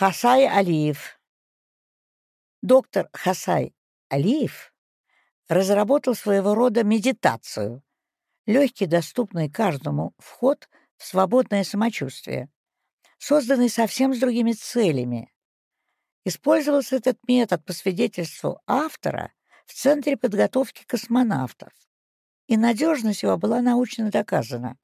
Хасай Алиев. Доктор Хасай Алиев разработал своего рода медитацию, легкий, доступный каждому вход в свободное самочувствие, созданный совсем с другими целями. Использовался этот метод по свидетельству автора в Центре подготовки космонавтов, и надежность его была научно доказана.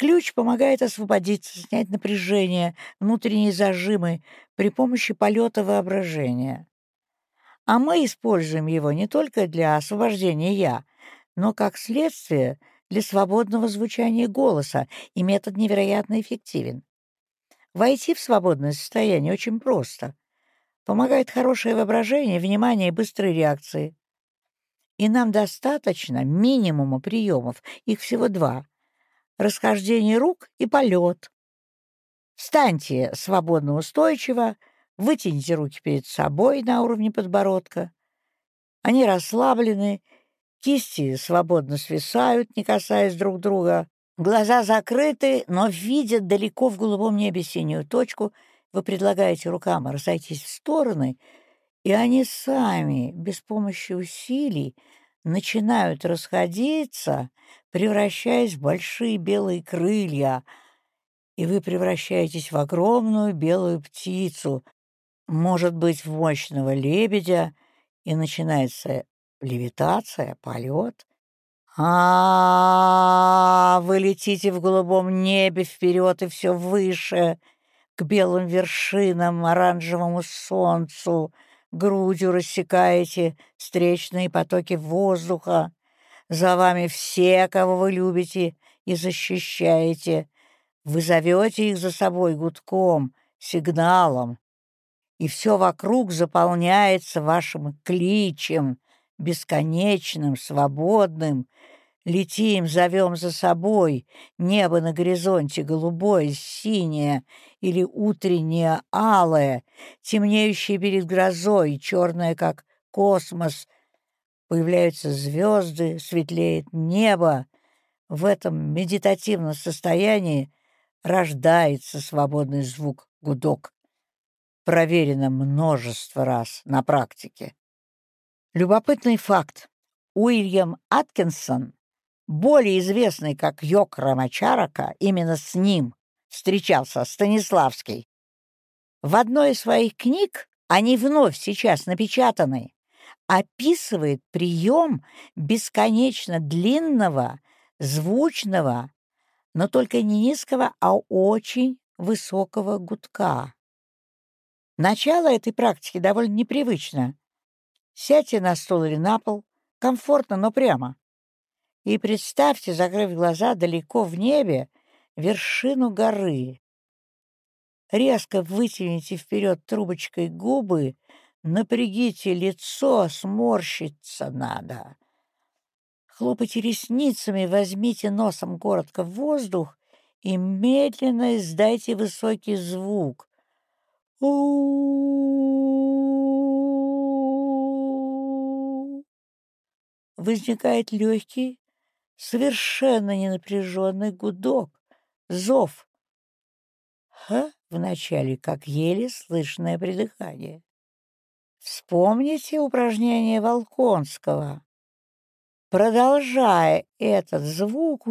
Ключ помогает освободиться, снять напряжение, внутренние зажимы при помощи полета воображения. А мы используем его не только для освобождения «я», но как следствие для свободного звучания голоса, и метод невероятно эффективен. Войти в свободное состояние очень просто. Помогает хорошее воображение, внимание и быстрые реакции. И нам достаточно минимума приемов, их всего два. Расхождение рук и полет. Встаньте свободно устойчиво, вытяните руки перед собой на уровне подбородка. Они расслаблены, кисти свободно свисают, не касаясь друг друга. Глаза закрыты, но видят далеко в голубом небе синюю точку — вы предлагаете рукам разойтись в стороны, и они сами, без помощи усилий, начинают расходиться, превращаясь в большие белые крылья, и вы превращаетесь в огромную белую птицу, может быть, в мощного лебедя, и начинается левитация, полет. А, -а, -а, вы летите в голубом небе вперед и все выше — к белым вершинам, оранжевому солнцу, грудью рассекаете встречные потоки воздуха. За вами все, кого вы любите и защищаете. Вы зовете их за собой гудком, сигналом, и все вокруг заполняется вашим кличем, бесконечным, свободным, Летим, зовем за собой, небо на горизонте голубое, синее или утреннее алое, темнеющее перед грозой, черное, как космос. Появляются звезды, светлеет небо. В этом медитативном состоянии рождается свободный звук гудок. Проверено множество раз на практике. Любопытный факт. Уильям Аткинсон более известный как Йок Рамачарака, именно с ним встречался Станиславский. В одной из своих книг, они вновь сейчас напечатаны, описывает прием бесконечно длинного, звучного, но только не низкого, а очень высокого гудка. Начало этой практики довольно непривычно. Сядьте на стол или на пол, комфортно, но прямо. И представьте, закрыв глаза далеко в небе, вершину горы. Резко вытяните вперед трубочкой губы, напрягите лицо, сморщиться надо. Хлопайте ресницами, возьмите носом коротко воздух и медленно издайте высокий звук. У Возникает легкий, совершенно ненапряженный гудок, зов. Х вначале как еле слышное придыхание. Вспомните упражнение Волконского. Продолжая этот звук,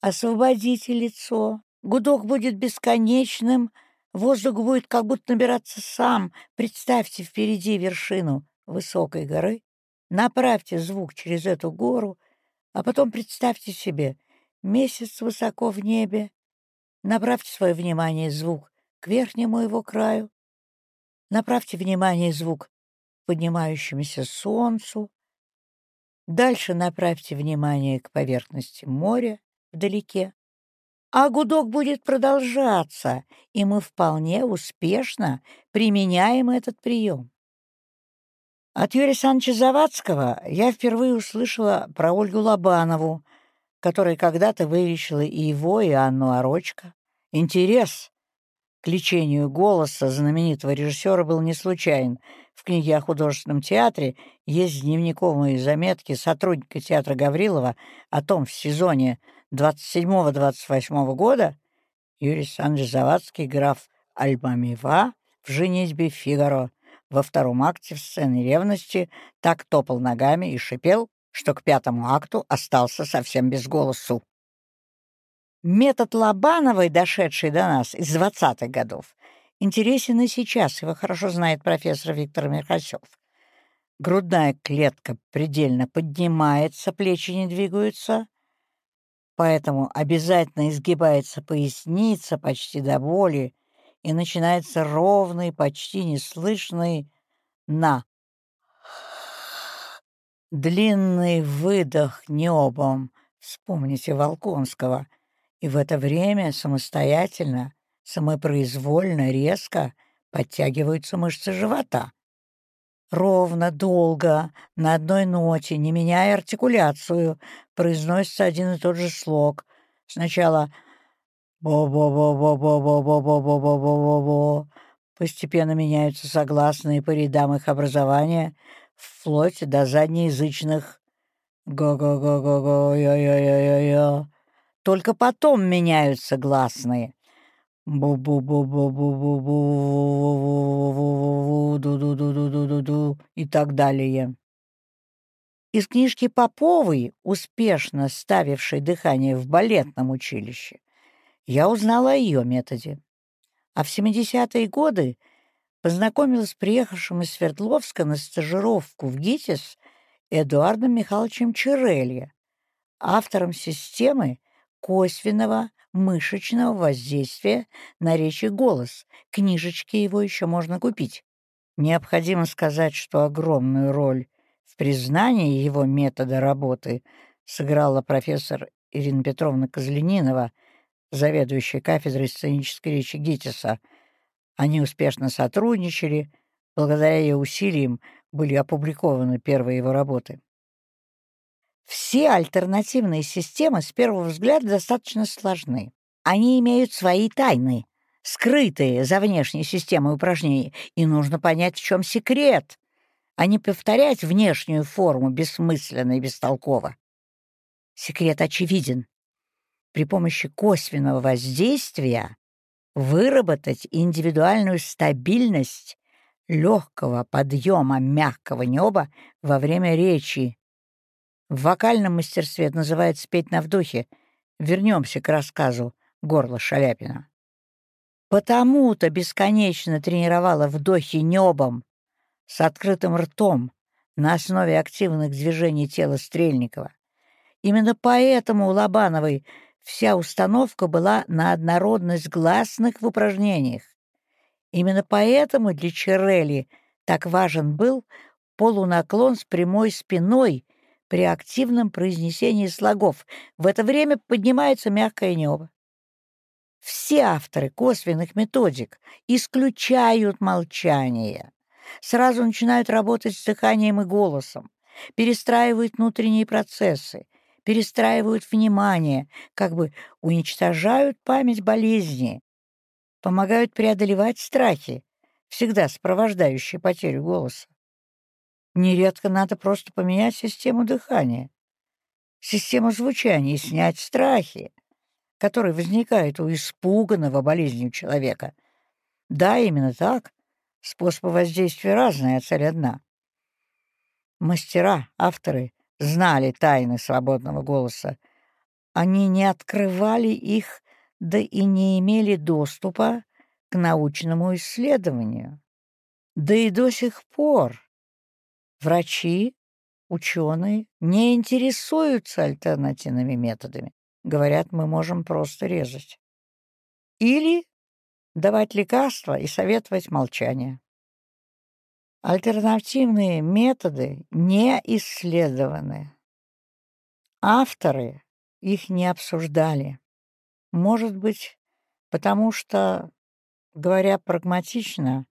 освободите лицо. Гудок будет бесконечным, воздух будет как будто набираться сам. Представьте впереди вершину высокой горы, Направьте звук через эту гору, а потом представьте себе месяц высоко в небе. Направьте свое внимание звук к верхнему его краю. Направьте внимание звук к поднимающемуся солнцу. Дальше направьте внимание к поверхности моря вдалеке. А гудок будет продолжаться, и мы вполне успешно применяем этот прием. От Юрия Александровича Завадского я впервые услышала про Ольгу Лобанову, которая когда-то вылечила и его, и Анну Орочко. Интерес к лечению голоса знаменитого режиссера был не случайен. В книге о художественном театре есть дневниковые заметки сотрудника театра Гаврилова о том в сезоне 27-28 года Юрий Александрович Завадский, граф Альмамива в «Женитьбе Фигаро». Во втором акте в сцене ревности так топал ногами и шипел, что к пятому акту остался совсем без голосу. Метод Лобановой, дошедший до нас из двадцатых годов, интересен и сейчас, его хорошо знает профессор Виктор Михасев. Грудная клетка предельно поднимается, плечи не двигаются, поэтому обязательно изгибается поясница почти до боли, и начинается ровный, почти неслышный на. Длинный выдох небом, вспомните Волконского, и в это время самостоятельно, самопроизвольно, резко подтягиваются мышцы живота. Ровно, долго, на одной ноте, не меняя артикуляцию, произносится один и тот же слог. Сначала «бо-бо-бо-бо-бо-бо-бо-бо-бо-бо-бо». Постепенно меняются согласные по рядам их образования, вплоть до заднеязычных «го-го-го-го-го-я-я-я-я-я». Только потом меняются гласные. бу-бу-бу-бу-бу-бу-бу-бу-бу-бу-бу-бу-бу-бу-бу-бу-бу и так далее. Из книжки Поповой, успешно ставившей дыхание в балетном училище, я узнала о ее методе. А в 70-е годы познакомилась с приехавшим из Свердловска на стажировку в ГИТИС Эдуардом Михайловичем Чирелья, автором системы косвенного мышечного воздействия на речь и голос. Книжечки его еще можно купить. Необходимо сказать, что огромную роль в признании его метода работы сыграла профессор Ирина Петровна Козленинова, заведующая кафедрой сценической речи ГИТИСа. Они успешно сотрудничали, благодаря ее усилиям были опубликованы первые его работы. Все альтернативные системы с первого взгляда достаточно сложны. Они имеют свои тайны, скрытые за внешней системой упражнений, и нужно понять, в чем секрет, а не повторять внешнюю форму бессмысленно и бестолково. Секрет очевиден. При помощи косвенного воздействия выработать индивидуальную стабильность легкого подъема мягкого неба во время речи в вокальном мастерстве это называется «петь на вдохе». Вернемся к рассказу горла Шаляпина. Потому-то бесконечно тренировала вдохи небом, с открытым ртом, на основе активных движений тела Стрельникова. Именно поэтому у Лобановой вся установка была на однородность гласных в упражнениях. Именно поэтому для Черелли так важен был полунаклон с прямой спиной при активном произнесении слогов. В это время поднимается мягкое небо. Все авторы косвенных методик исключают молчание. Сразу начинают работать с дыханием и голосом, перестраивают внутренние процессы, перестраивают внимание, как бы уничтожают память болезни, помогают преодолевать страхи, всегда сопровождающие потерю голоса. Нередко надо просто поменять систему дыхания, систему звучания и снять страхи, которые возникают у испуганного болезнью человека. Да, именно так. Способы воздействия разные, а цель одна. Мастера, авторы знали тайны свободного голоса. Они не открывали их, да и не имели доступа к научному исследованию. Да и до сих пор Врачи, ученые не интересуются альтернативными методами. Говорят, мы можем просто резать. Или давать лекарства и советовать молчание. Альтернативные методы не исследованы. Авторы их не обсуждали. Может быть, потому что, говоря прагматично,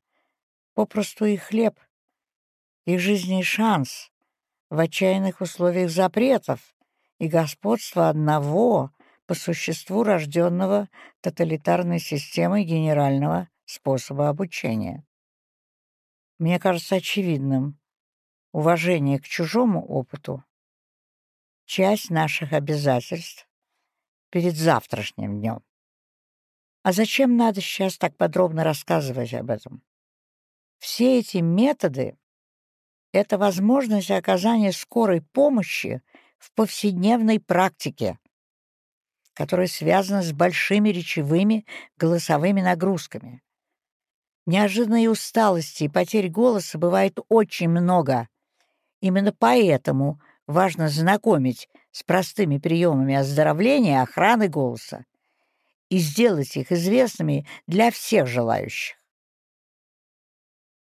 попросту и хлеб их жизни шанс в отчаянных условиях запретов и господства одного по существу рожденного тоталитарной системой генерального способа обучения. Мне кажется очевидным уважение к чужому опыту — часть наших обязательств перед завтрашним днем. А зачем надо сейчас так подробно рассказывать об этом? Все эти методы — это возможность оказания скорой помощи в повседневной практике, которая связана с большими речевыми голосовыми нагрузками. Неожиданной усталости и потерь голоса бывает очень много. Именно поэтому важно знакомить с простыми приемами оздоровления охраны голоса и сделать их известными для всех желающих.